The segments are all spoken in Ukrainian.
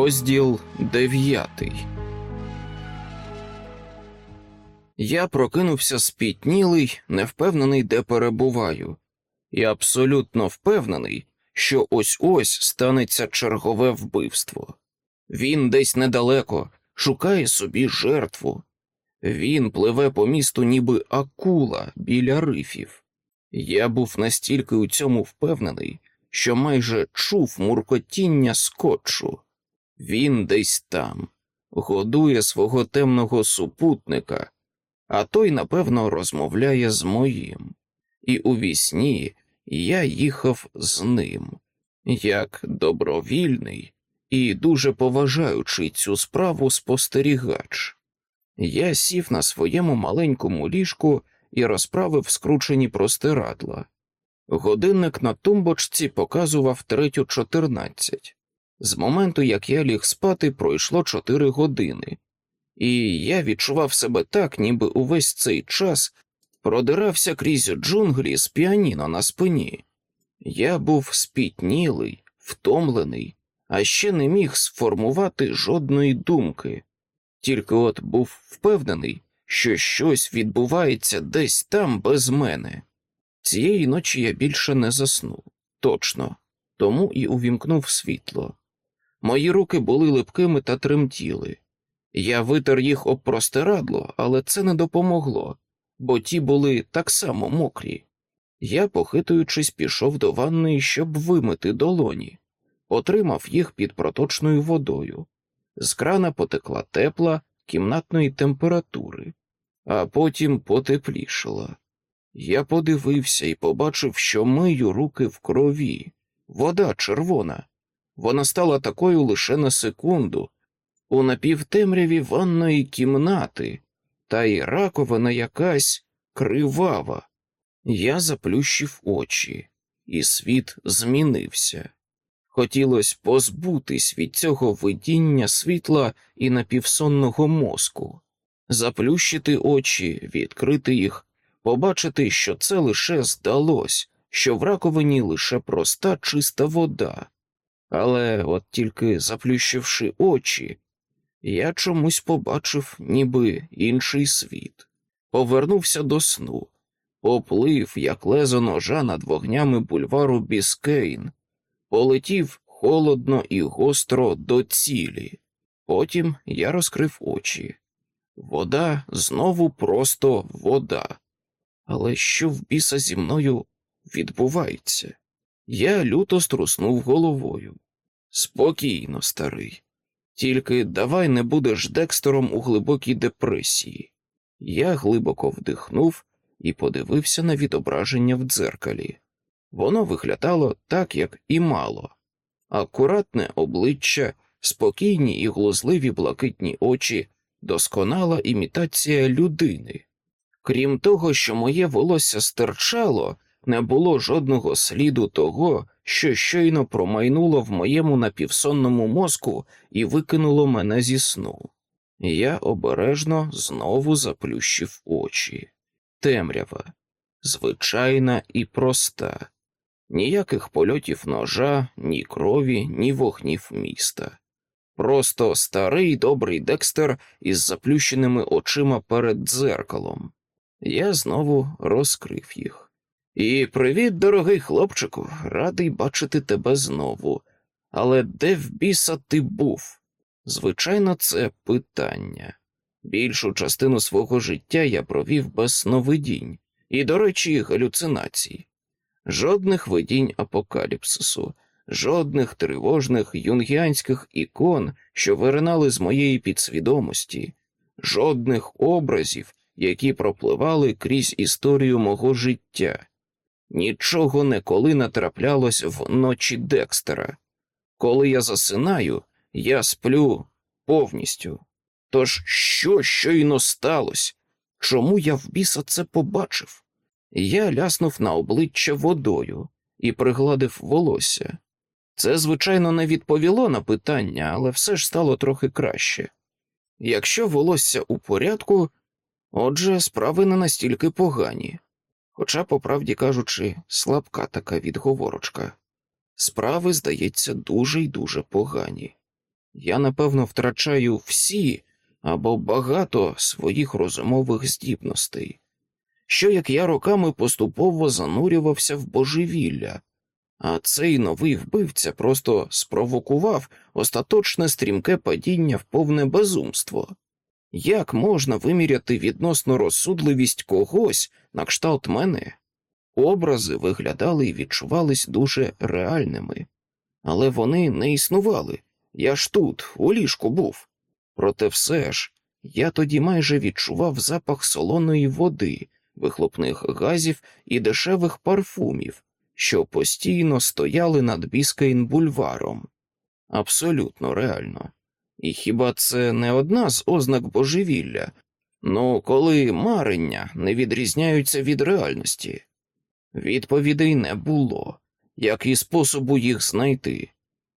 Розділ дев'ятий. Я прокинувся спітнілий, невпевнений, де перебуваю, і абсолютно впевнений, що ось ось станеться чергове вбивство. Він десь недалеко шукає собі жертву. Він пливе по місту, ніби акула біля рифів. Я був настільки у цьому впевнений, що майже чув муркотіння скотчу. Він десь там, годує свого темного супутника, а той, напевно, розмовляє з моїм. І у вісні я їхав з ним, як добровільний і дуже поважаючий цю справу спостерігач. Я сів на своєму маленькому ліжку і розправив скручені простирадла. Годинник на тумбочці показував третю чотирнадцять. З моменту, як я ліг спати, пройшло чотири години, і я відчував себе так, ніби увесь цей час продирався крізь джунглі з піаніно на спині. Я був спітнілий, втомлений, а ще не міг сформувати жодної думки, тільки от був впевнений, що щось відбувається десь там без мене. Цієї ночі я більше не заснув, точно, тому і увімкнув світло. Мої руки були липкими та тремтіли. Я витер їх об простирадло, але це не допомогло, бо ті були так само мокрі. Я, похитуючись, пішов до ванної, щоб вимити долоні, отримав їх під проточною водою. З крана потекла тепла кімнатної температури, а потім потеплішала. Я подивився і побачив, що мию руки в крові, вода червона. Вона стала такою лише на секунду, у напівтемряві ванної кімнати, та й раковина якась кривава. Я заплющив очі, і світ змінився. Хотілося позбутись від цього видіння світла і напівсонного мозку, заплющити очі, відкрити їх, побачити, що це лише здалось, що в раковині лише проста чиста вода. Але от тільки заплющивши очі, я чомусь побачив ніби інший світ, повернувся до сну, поплив, як лезо ножа над вогнями бульвару Біскейн, полетів холодно і гостро до цілі. Потім я розкрив очі. Вода знову просто вода. Але що в біса зі мною відбувається? Я люто струснув головою. Спокійно, старий. Тільки давай не будеш декстером у глибокій депресії. Я глибоко вдихнув і подивився на відображення в дзеркалі. Воно виглядало так, як і мало. Акуратне обличчя, спокійні і глузливі блакитні очі, досконала імітація людини. Крім того, що моє волосся стирчало, не було жодного сліду того, що щойно промайнуло в моєму напівсонному мозку і викинуло мене зі сну. Я обережно знову заплющив очі. Темрява, звичайна і проста, ніяких польотів ножа, ні крові, ні вогнів міста. Просто старий добрий декстер із заплющеними очима перед дзеркалом. Я знову розкрив їх. І привіт, дорогий хлопчику, радий бачити тебе знову. Але де в біса ти був? Звичайно, це питання. Більшу частину свого життя я провів без сновидінь і, до речі, галюцинацій. Жодних видінь апокаліпсису, жодних тривожних юнгіанських ікон, що виринали з моєї підсвідомості, жодних образів, які пропливали крізь історію мого життя. Нічого неколи не траплялось в ночі Декстера. Коли я засинаю, я сплю повністю. Тож що щойно сталося? Чому я в біса це побачив? Я ляснув на обличчя водою і пригладив волосся. Це, звичайно, не відповіло на питання, але все ж стало трохи краще. Якщо волосся у порядку, отже, справи не настільки погані. Хоча, по правді кажучи, слабка така відговорочка. Справи, здається, дуже й дуже погані. я напевно втрачаю всі або багато своїх розумових здібностей, що як я роками поступово занурювався в божевілля, а цей новий вбивця просто спровокував остаточне стрімке падіння в повне безумство. Як можна виміряти відносно розсудливість когось на кшталт мене? Образи виглядали і відчувались дуже реальними, але вони не існували. Я ж тут, у ліжку був. Проте все ж я тоді майже відчував запах солоної води, вихлопних газів і дешевих парфумів, що постійно стояли над Біскейн бульваром. Абсолютно реально. І хіба це не одна з ознак божевілля? Ну, коли марення не відрізняються від реальності? Відповідей не було, як і способу їх знайти.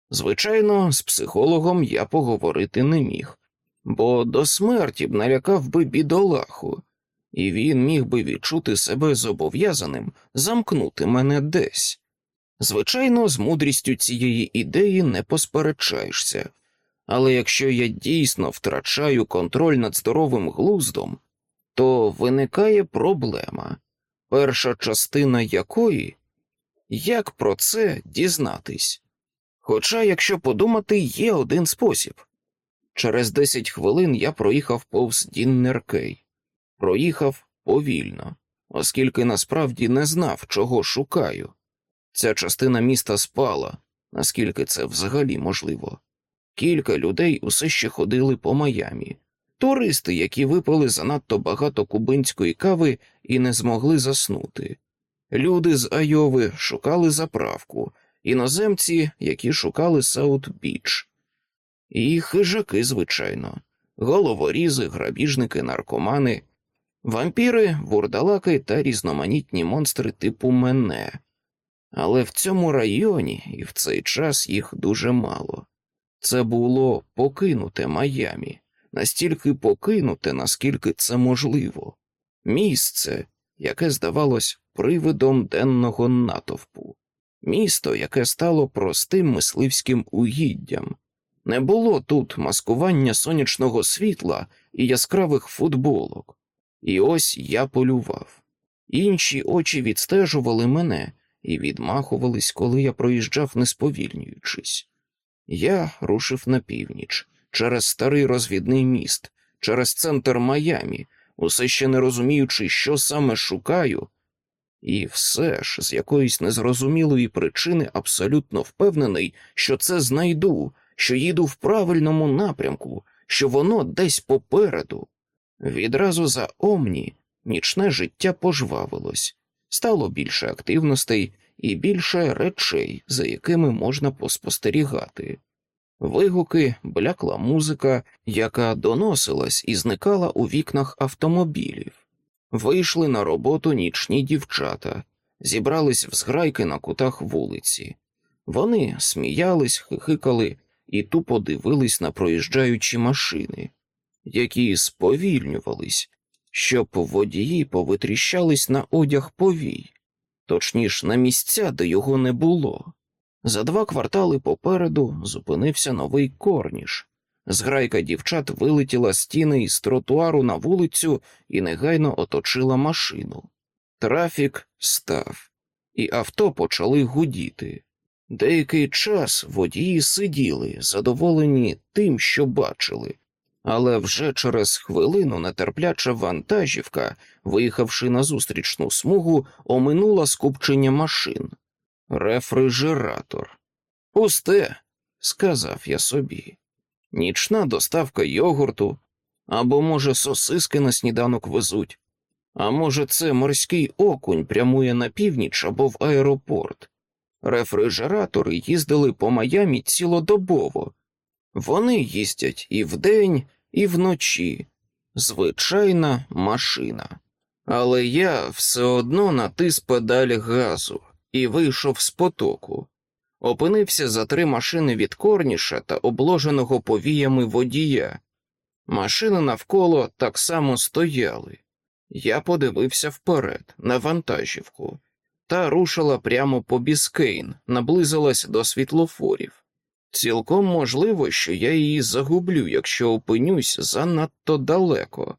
Звичайно, з психологом я поговорити не міг, бо до смерті б налякав би бідолаху, і він міг би відчути себе зобов'язаним замкнути мене десь. Звичайно, з мудрістю цієї ідеї не посперечаєшся, але якщо я дійсно втрачаю контроль над здоровим глуздом, то виникає проблема, перша частина якої як про це дізнатись. Хоча, якщо подумати, є один спосіб. Через десять хвилин я проїхав повз Діннеркей, проїхав повільно, оскільки насправді не знав, чого шукаю. Ця частина міста спала, наскільки це взагалі можливо. Кілька людей усе ще ходили по Майамі, туристи, які випили занадто багато кубинської кави і не змогли заснути. Люди з Айови шукали заправку, іноземці, які шукали Саут-Біч. І хижаки, звичайно, головорізи, грабіжники, наркомани, вампіри, вурдалаки та різноманітні монстри типу мене. Але в цьому районі і в цей час їх дуже мало. Це було покинуте Майамі, настільки покинуте, наскільки це можливо, місце, яке здавалось привидом денного натовпу, місто, яке стало простим мисливським угіддям. Не було тут маскування сонячного світла і яскравих футболок. І ось я полював. Інші очі відстежували мене і відмахувались, коли я проїжджав, не сповільнюючись. Я рушив на північ, через старий розвідний міст, через центр Майамі, усе ще не розуміючи, що саме шукаю, і все ж з якоїсь незрозумілої причини абсолютно впевнений, що це знайду, що їду в правильному напрямку, що воно десь попереду. Відразу за Омні нічне життя пожвавилось, стало більше активностей і більше речей, за якими можна поспостерігати. Вигуки, блякла музика, яка доносилась і зникала у вікнах автомобілів. Вийшли на роботу нічні дівчата, зібрались в зграйки на кутах вулиці. Вони сміялись, хихикали і тупо дивились на проїжджаючі машини, які сповільнювались, щоб водії повитріщались на одяг повій, точніш на місця, де його не було. За два квартали попереду зупинився новий корніш. Зграйка дівчат вилетіла стіни із тротуару на вулицю і негайно оточила машину. Трафік став, і авто почали гудіти. Деякий час водії сиділи, задоволені тим, що бачили, але вже через хвилину нетерпляча вантажівка, виїхавши на зустрічну смугу, оминула скупчення машин. Рефрижератор. Пусте, сказав я собі. Нічна доставка йогурту, або, може, сосиски на сніданок везуть, а може, це морський окунь прямує на північ або в аеропорт. Рефрижератори їздили по Майамі цілодобово. Вони їздять і вдень, і вночі. Звичайна машина. Але я все одно натис педаль газу і вийшов з потоку. Опинився за три машини від корніша та обложеного повіями водія. Машини навколо так само стояли. Я подивився вперед, на вантажівку, та рушила прямо по Біскейн, наблизилась до світлофорів. Цілком можливо, що я її загублю, якщо опинюсь занадто далеко,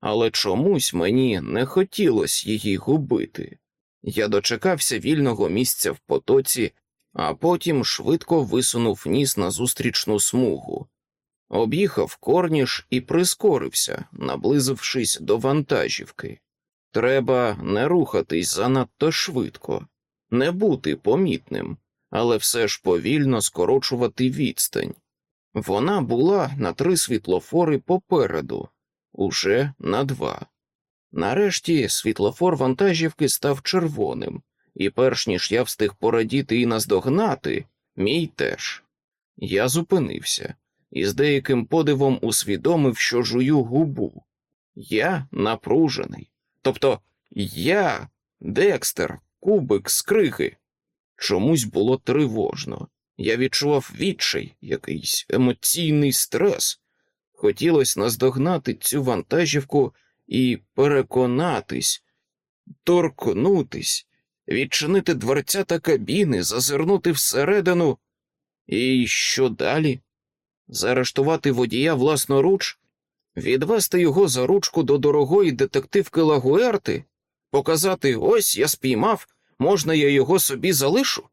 але чомусь мені не хотілося її губити. Я дочекався вільного місця в потоці, а потім швидко висунув ніс на зустрічну смугу, об'їхав корніш і прискорився, наблизившись до вантажівки. Треба не рухатись занадто швидко, не бути помітним, але все ж повільно скорочувати відстань. Вона була на три світлофори попереду, уже на два. Нарешті світлофор вантажівки став червоним, і перш ніж я встиг порадіти і наздогнати, мій теж. Я зупинився і з деяким подивом усвідомив, що жую губу. Я напружений. Тобто я, Декстер, кубик, скрихи. Чомусь було тривожно. Я відчував відчай, якийсь емоційний стрес. Хотілося наздогнати цю вантажівку і переконатись, торкнутись, відчинити дверця та кабіни, зазирнути всередину. І що далі? Заарештувати водія власноруч, відвести його за ручку до дорогої детективки Лагуерти, показати ось я спіймав, можна я його собі залишу?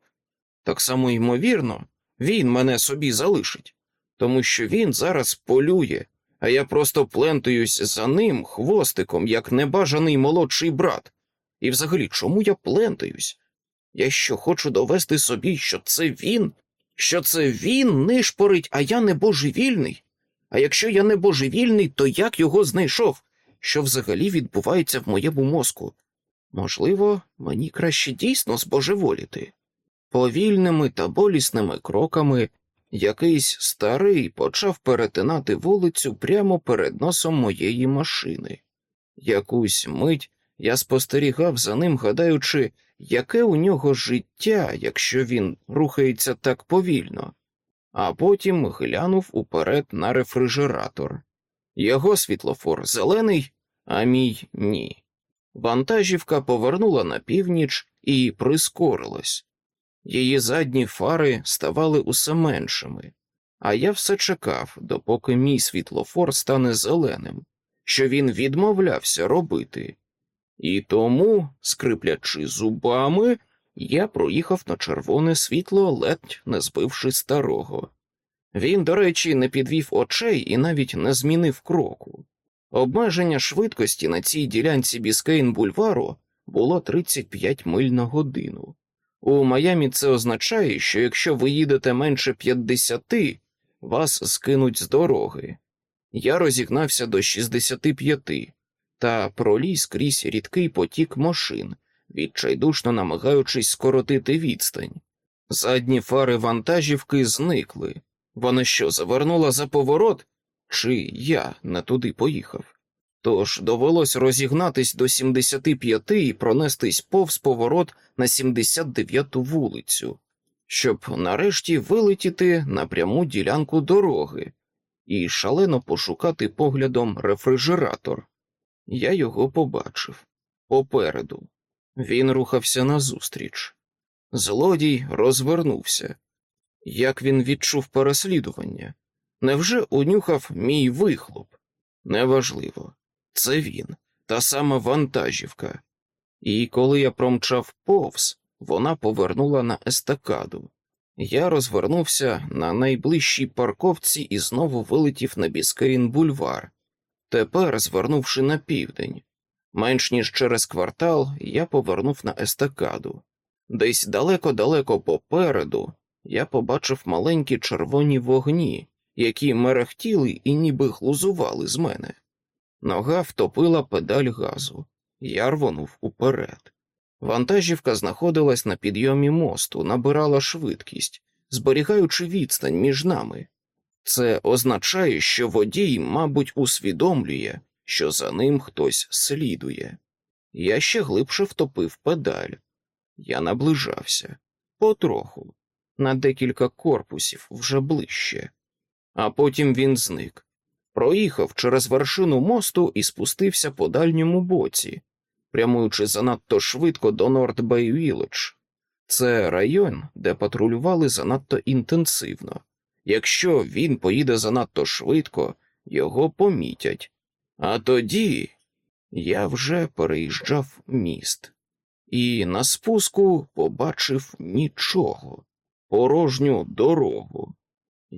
Так само ймовірно, він мене собі залишить, тому що він зараз полює, а я просто плентаюсь за ним хвостиком, як небажаний молодший брат. І взагалі, чому я плентаюсь? Я що хочу довести собі, що це він, що це він нишпорить, а я не божевільний. А якщо я не божевільний, то як його знайшов? Що взагалі відбувається в моєму мозку? Можливо, мені краще дійсно збожеволіти. Повільними та болісними кроками якийсь старий почав перетинати вулицю прямо перед носом моєї машини. Якусь мить я спостерігав за ним, гадаючи, яке у нього життя, якщо він рухається так повільно, а потім глянув уперед на рефрижератор. Його світлофор зелений, а мій ні. Вантажівка повернула на північ і прискорилась. Її задні фари ставали усе меншими, а я все чекав, допоки мій світлофор стане зеленим, що він відмовлявся робити. І тому, скриплячи зубами, я проїхав на червоне світло, ледь не збивши старого. Він, до речі, не підвів очей і навіть не змінив кроку. Обмеження швидкості на цій ділянці Біскейн бульвару було 35 миль на годину. У Майамі це означає, що якщо ви їдете менше 50, вас скинуть з дороги. Я розігнався до 65 та проліз крізь рідкий потік машин, відчайдушно намагаючись скоротити відстань. Задні фари вантажівки зникли. Вона що, завернула за поворот? Чи я не туди поїхав? Тож довелось розігнатись до 75 і пронестись повз поворот на 79-ту вулицю, щоб нарешті вилетіти на пряму ділянку дороги і шалено пошукати поглядом рефрижератор. Я його побачив попереду. Він рухався назустріч. Злодій розвернувся. Як він відчув переслідування? Невже унюхав мій вихлоп? Неважливо. Це він, та сама вантажівка. І коли я промчав повз, вона повернула на естакаду. Я розвернувся на найближчій парковці і знову вилетів на Біскейн бульвар. Тепер, звернувши на південь, менш ніж через квартал, я повернув на естакаду. Десь далеко-далеко попереду я побачив маленькі червоні вогні, які мерехтіли і ніби глузували з мене. Нога втопила педаль газу, я рвонув уперед. Вантажівка знаходилась на підйомі мосту, набирала швидкість, зберігаючи відстань між нами. Це означає, що водій, мабуть, усвідомлює, що за ним хтось слідує. Я ще глибше втопив педаль. Я наближався потроху, на декілька корпусів вже ближче, а потім він зник проїхав через вершину мосту і спустився по дальньому боці, прямуючи занадто швидко до Нордбей Вілледж. Це район, де патрулювали занадто інтенсивно, Якщо він поїде занадто швидко, його помітять. А тоді я вже переїжджав міст, і на спуску побачив нічого, порожню дорогу.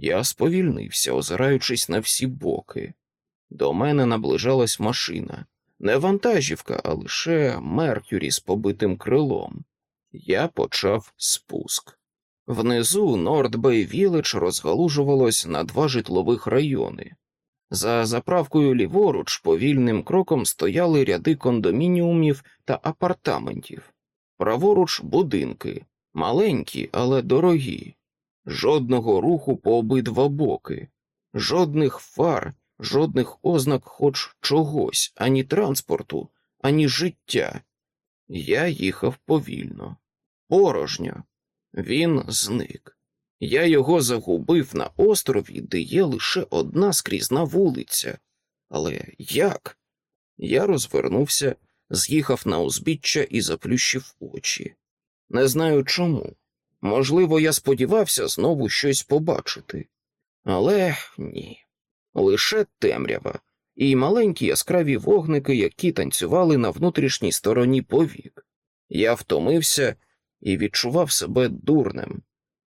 Я сповільнився, озираючись на всі боки. До мене наближалась машина, не вантажівка, а лише Меркюрі з побитим крилом. Я почав спуск. Внизу Нордбей Віледж розгалужувалось на два житлових райони. За заправкою ліворуч повільним кроком стояли ряди кондомініумів та апартаментів, праворуч будинки, маленькі, але дорогі, жодного руху по обидва боки, жодних фар, жодних ознак хоч чогось, ані транспорту, ані життя. Я їхав повільно, порожньо. Він зник. Я його загубив на острові, де є лише одна скрізна вулиця. Але як? Я розвернувся, з'їхав на узбіччя і заплющив очі. Не знаю чому. Можливо, я сподівався знову щось побачити. Але ні. Лише темрява і маленькі яскраві вогники, які танцювали на внутрішній стороні повік. Я втомився і відчував себе дурним.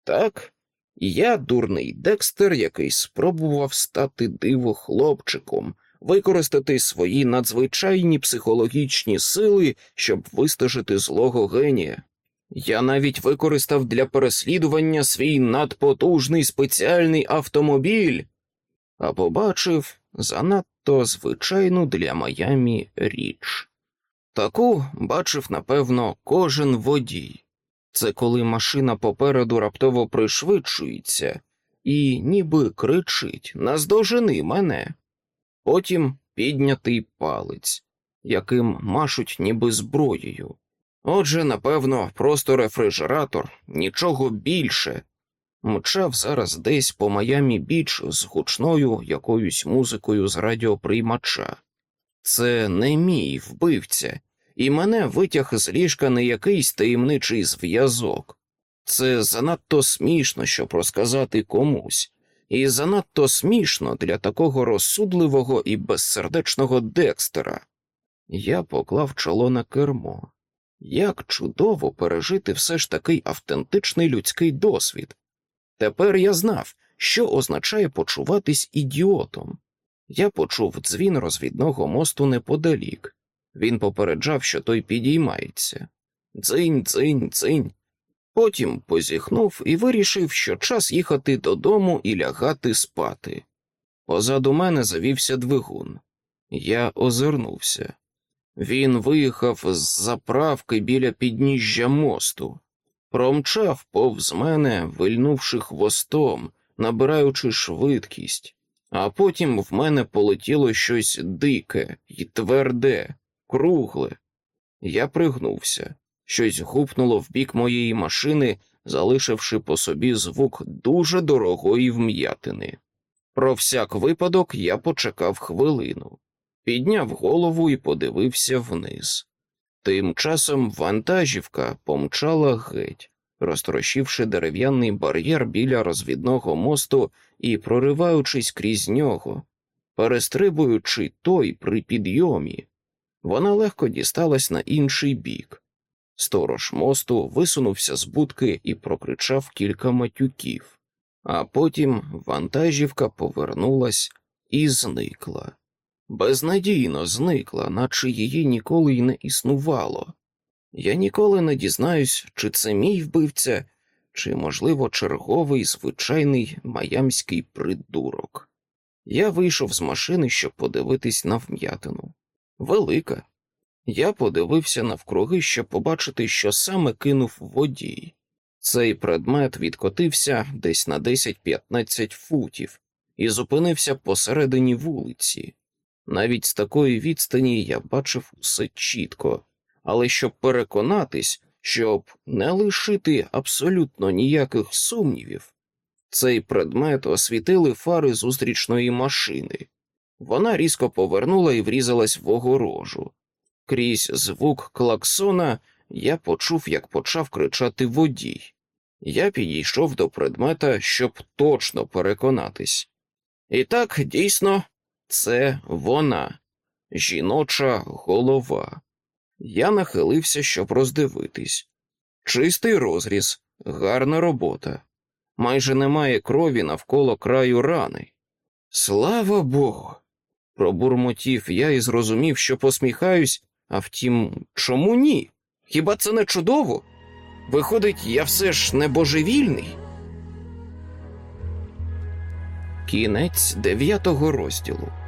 Так, я дурний Декстер, який спробував стати диво хлопчиком, використати свої надзвичайні психологічні сили, щоб вистежити злого генія. Я навіть використав для переслідування свій надпотужний спеціальний автомобіль, а побачив занадто звичайну для Майамі річ. Таку бачив, напевно, кожен водій. Це коли машина попереду раптово пришвидшується і ніби кричить Наздожени мене. Потім піднятий палець, яким машуть ніби зброєю. Отже, напевно, просто рефрижератор, нічого більше. Мчав зараз десь по Майамі біч з гучною якоюсь музикою з радіоприймача. Це не мій вбивця, і мене витяг з ліжка не якийсь таємничий зв'язок. Це занадто смішно, щоб розказати комусь, і занадто смішно для такого розсудливого і безсердечного Декстера. Я поклав чоло на кермо. Як чудово пережити все ж такий автентичний людський досвід. Тепер я знав, що означає почуватись ідіотом. Я почув дзвін розвідного мосту неподалік. Він попереджав, що той підіймається. Дзинь, дзинь, дзинь. Потім позіхнув і вирішив, що час їхати додому і лягати спати. Позаду мене завівся двигун. Я озирнувся. Він виїхав з заправки біля підніжжя мосту, промчав повз мене, вильнувши хвостом, набираючи швидкість, а потім в мене полетіло щось дике і тверде, кругле. Я пригнувся, щось гупнуло в бік моєї машини, залишивши по собі звук дуже дорогої вм'ятини. Про всяк випадок я почекав хвилину, підняв голову і подивився вниз. Тим часом вантажівка помчала геть, розтрощивши дерев'яний бар'єр біля розвідного мосту і прориваючись крізь нього, перестрибуючи той при підйомі. Вона легко дісталась на інший бік. Сторож мосту висунувся з будки і прокричав кілька матюків, а потім вантажівка повернулась і зникла. Безнадійно зникла, наче її ніколи й не існувало. Я ніколи не дізнаюсь, чи це мій вбивця, чи, можливо, черговий звичайний маямський придурок. Я вийшов з машини, щоб подивитись на вм'ятину велика. Я подивився навкруги, щоб побачити, що саме кинув водій. Цей предмет відкотився десь на 10-15 футів і зупинився посередині вулиці. Навіть з такої відстані я бачив усе чітко, але щоб переконатись, щоб не лишити абсолютно ніяких сумнівів, цей предмет освітили фари зустрічної машини. Вона різко повернула і врізалась в огорожу. Крізь звук клаксона я почув, як почав кричати водій. Я підійшов до предмета, щоб точно переконатись. І так, дійсно, це вона, жіноча голова. Я нахилився, щоб роздивитись. Чистий розріз, гарна робота. Майже немає крові навколо краю рани. Слава Богу. Пробурмотів я і зрозумів, що посміхаюсь, а втім, чому ні? Хіба це не чудово? Виходить, я все ж не божевільний. Кінець дев'ятого розділу.